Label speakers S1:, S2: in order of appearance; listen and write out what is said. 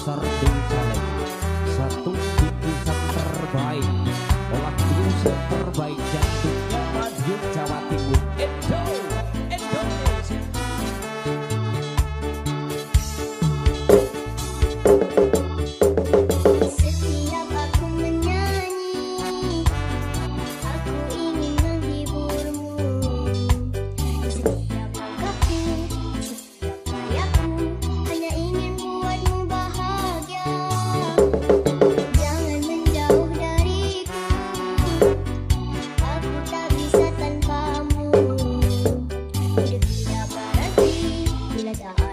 S1: Sar caleg. Satu bingkisan terbaik. Olah juice terbaik jatuhnya Madiun Jawa Timur.
S2: Canada.